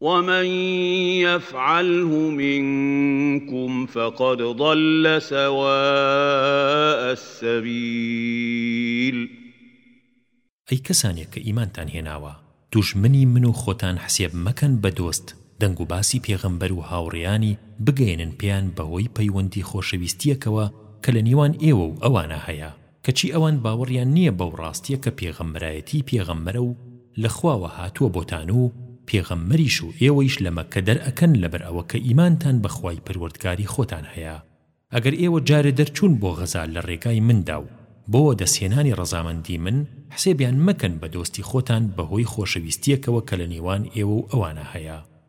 ومن یفعله منکم فقد ضل سواء السبیل. ئەی کەسانێک کە ئیمانتان هێناوە دوژمنی من و خۆتان حسێب مەکەن بە دۆست دەنگ و باسی پێغەمبەر و هاوڕێیانی بگەیەنن پێیان بەهۆی پەیوەندی خۆشەویستیەکەوە کە لە نیوان ئێوە و ئەوانا هەیە، کەچی ئەوان باوەڕیان نییە بەو ڕاستیە کە پێغەمبەرایەتی پێغەمبەرە و لە خواوە هاتووە بۆتان و پێغەمبەریش و ئێوەیش لە مەککە دەرئەکەن لەبەر ئەوە کە ئیمانتان بە خوای پەروەردگاری خۆتان هەیە ئەگەر ئێوە جارێ دەرچوون بۆ غەزا لە ڕێگای مندا و بۆ وەدەستهێنانی ڕەزامەندی من حسێبیان مەکەن بە دۆستی خۆتان بەهۆی خۆشەویستیەکەوە کە لە نێوان ئێوە و ئەوانە هەیە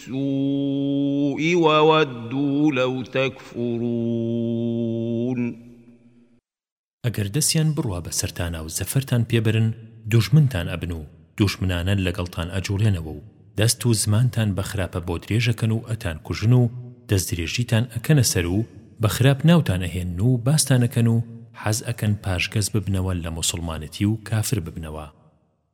السوء وودوا لو تکفرون. ئەگەر دەستیان بڕوا بەسەرتانا و زەفەرتان پێ بەرن دوژمنتان ئەبن و دوژمنانە لەگەڵتان ئەجوڵێنەوە و دەست و زمانتان بە خراپە بۆ درێژ ئەکەن و ئەتان کوژن و دەستدرێژیتان ئەکەنە سەر و بە خراپ ناوتان ئەهێنن و باستان ئەکەن و حەز ئەکەن پاشگەز ببنەوە لە موسڵمانەتی و کافر ببنەوە.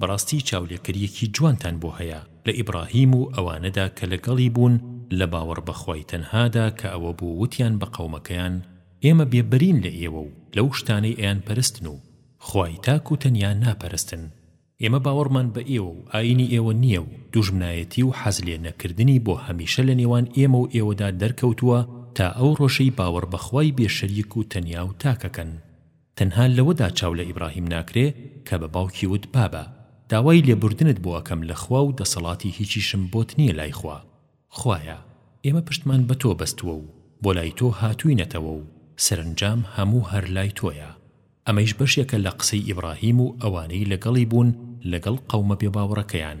بەڕاستی چاولێکەریەکی جوانتان بۆ هەیە لە ئیبڕاهیم و ئەوانەدا کە لەگەڵی بوون لە باوەڕ بە خوای تەنهادا کە ئەوە بوو وتیان بە قەومەکەیان ئێمە بێ بەرین لە ئێوە و لەو شتانەی ئەیان پەرستن و خوای تاک و تەنیا ناپەرستن ئێمە باوەڕمان بە ئێوە و ئاینی ئێوە نیە و دوژمنایەتی و حەز لێ نەکردنی بۆ هەمیشە لە نێوان ئێمە و ئێوەدا دەرکەوتووە تا ئەو ڕۆژەی باوەڕ بە خوای بێ شەریک و تەنیا و تاک ئەکەن. تەنها لەوەدا چاو لە ئیبراهیم ناکرێ کە بە باوکی وت بابە داوای لێبوردنت بۆ ئەکەم لە خوا و دەسەڵاتی هیچیشم بۆت نیە لای خوا خوایە ئێمە پشتمان بە تۆ بەستوە و بۆ لای تۆ هاتوینەتەوە و سەرەنجام هەموو هەر لای تۆیە ئەمەیش بەشێکە لە قسەی ئیبراهیم و ئەوانەی لەگەڵی بوون لەگەڵ قەومە بێباوەڕەکەیان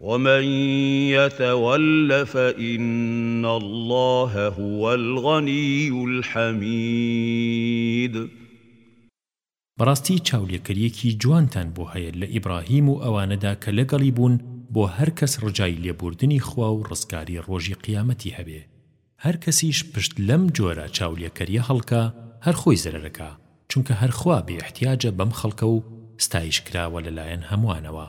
ومن یتول فان اللە هو الغنی الحمید. بەڕاستی چاولێکەریەکی جوانتان بۆ هەیە لە ئیبڕاهیم و ئەوانەدا کە لەگەڵی بوون بۆ هەر کەس ڕجای لێبووردنی خوا و ڕزگاری ڕۆژی قیامەتی هەبێ هەر کەسیش پشت لەم جۆرە چاولێکەریە هەڵکا هەر خۆی زەرەرەکا چونکە هەر خوا بێ ئیحتیاجە بەم خەڵکە و ستایش کراوە لەلایەن هەمووانەوە.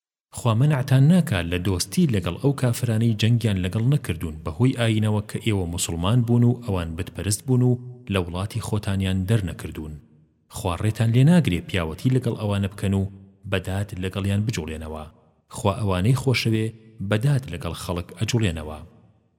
خوا مەنعتان ناکا لە دۆستی لەگەڵ ئەو کافرانەی جەنگیان لەگەڵ نەکردوون بەهۆی ئایینەوە کە ئێوە موسڵمان بوون و ئەوان بت پەرست بوون و لە وڵاتی خۆتانیان دەرنەکردوون خوا ڕێتان لێ ناگرێ پیاوەتی لەگەڵ ئەوانە بکەن و بە داد لەگەڵیان بجوڵێنەوە خوا ئەوانەی خۆشەوێ بە داد لەگەڵ خەڵک ئەجوڵێنەوە.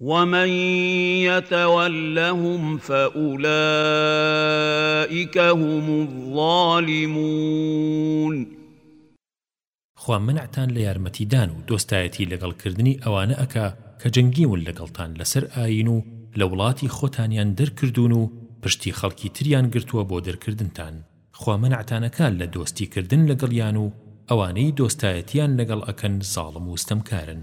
ومن یتولهم فاولئک هم الظالمون خوا مەنعتان لە یارمەتی دان و دۆستایەتی لەگەڵ کردنی ئەوانە ئەکا کە جەنگیون لەگەڵتان لەسەر ئاین و لە وڵاتی خۆتانیان دەرکردوون و پشتی خەڵکی تریان گرتووە بۆ دەرکردنتان خوا مەنعتان ئەکا لە دۆستی کردن لەگەڵیان و ئەوانەی دۆستایەتیان لەگەڵ ئەکەن زاڵم و ستەمکارن.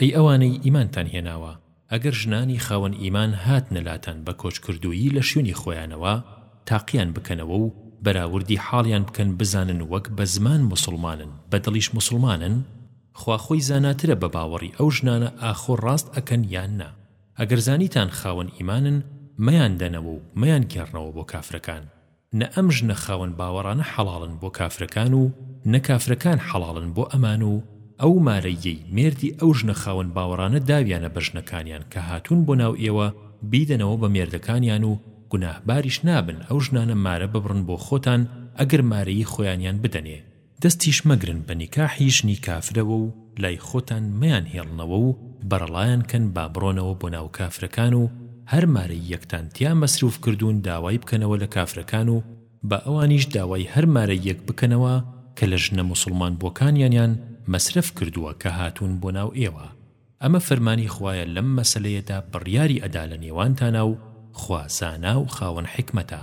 ئەی ئەوانەی ئیمانتان هێناوە ئەگەر ژنانی خاوەن ئیمان هاتنە لاتان بە کۆچکردوویی لە شوێنی خۆیانەوە تاقیان بکەنەوە و بەراوردی حاڵیان بکەن بزانن وەک بە زمان موسڵمانن بە دڵیش موسڵمانن، خوا خۆی زاناترە بە باوەڕی ئەو ژنانە ئاخۆ ڕاست ئەکەن یان نا، ئەگەر زانیتان خاوەن ئیمانن مەیاندەنەوە و مەیانگێڕنەوە بۆ کافرەکان. نە ئەم ژنە خاوەن باوەڕانە حەڵاڵن بۆ کافرەکان و نە کافرەکان حەڵاڵن بۆ ئەمان و ئەو مارەییەی مێردی ئەو ژنە خاوەن باوەڕانە داویانە بە ژنەکانیان کە هاتوون بۆ ناو ئێوە بیدەنەوە بە مێردەکانیان و گوناهباریش نابن ئەو ژنانە مارە ببڕن بۆ خۆتان ئەگەر مارەیی خۆیانیان بدەنێ دەستیش مەگرن بە نیکاحی ژنی کافرەوە و لای خۆتان مەیان هێڵنەوە و بەرەڵایان کەن با بڕۆنەوە بۆ ناو کافرەکان و هەر مارەییەکتان تیا مەسروف کردوون داوای بکەنەوە لە کافرەکان و با ئەوانیش داوای هەر مارەییەک بکەنەوە کە لە ژنە موسڵمان بووەکانیانیان مەسرەف کردووە کە هاتوون بۆ ناو ئێوە ئەمە فەرمانی خوایە لەم مەسەلەیەدا بڕیاری ئەدا لە نێوانتانا و خوا زانا و خاوەن حیکمەتە.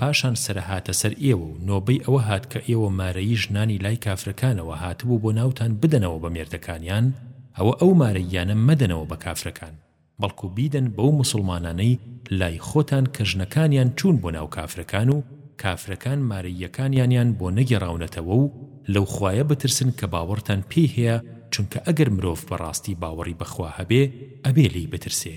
پاشان سەرە هاتە سەر ئێوە و نۆبەی ئەوە هات کە ئێوە مارەیی ژنانی لای کافرەکانەوە هاتبوو بۆ ناوتان بدەنەوە بە مێردەکانیان، ئەوە ئەو مارەییانە مەدەنەوە بە کافرەکان، بەڵکو بیدەن بەو موسڵمانانەی لای خۆتان کە ژنەکانیان چوون بۆ ناو کافرەکان و کافرەکان مارەییەکانیانیان بۆ نەگێڕاونەتەوە و لەو خوایە بترسن کە باوەڕتان پێی هەیە چونکە ئەگەر مرۆڤ بەڕاستی باوەڕی بەخوا هەبێ ئەبێ لێی بترسێ.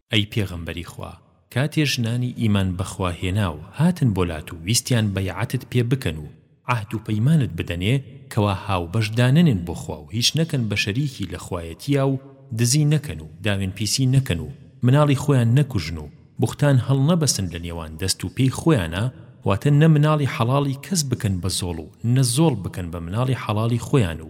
ئەی پێغەمبەری خوا کاتێ ژنانی ئیمان بەخوا هێناو هاتن بۆلات و ویستیان بەیعەتت پێ بکەن و عەهد و پەیمانت بدەنێ کەوا هاوبەش دانەنێن بۆ خوا و هیچ نەکەن بە شەریکی لە خوایەتیا و دزی نەکەن و داوێن پیسی نەکەن و مناڵی خۆیان نەکوژن و بوختان هەڵنەبەسن لە نێوان دەست و پێی خۆیانا واتە نە مناڵی حەڵاڵی کەس بکەن بە زۆڵ و نە زۆڵ بکەن بە مناڵی حەڵاڵی خۆیان و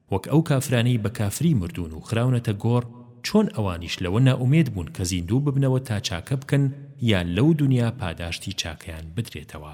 وەک ئەو کافرانەی بە کافری مردوون و خراونەتە گۆڕ چۆن ئەوانیش لەوە نائومێد بوون کە زیندوو ببنەوە تا چاکە بکەن یان لەو دونیا پاداشتی چاکەیان بدرێتەوە.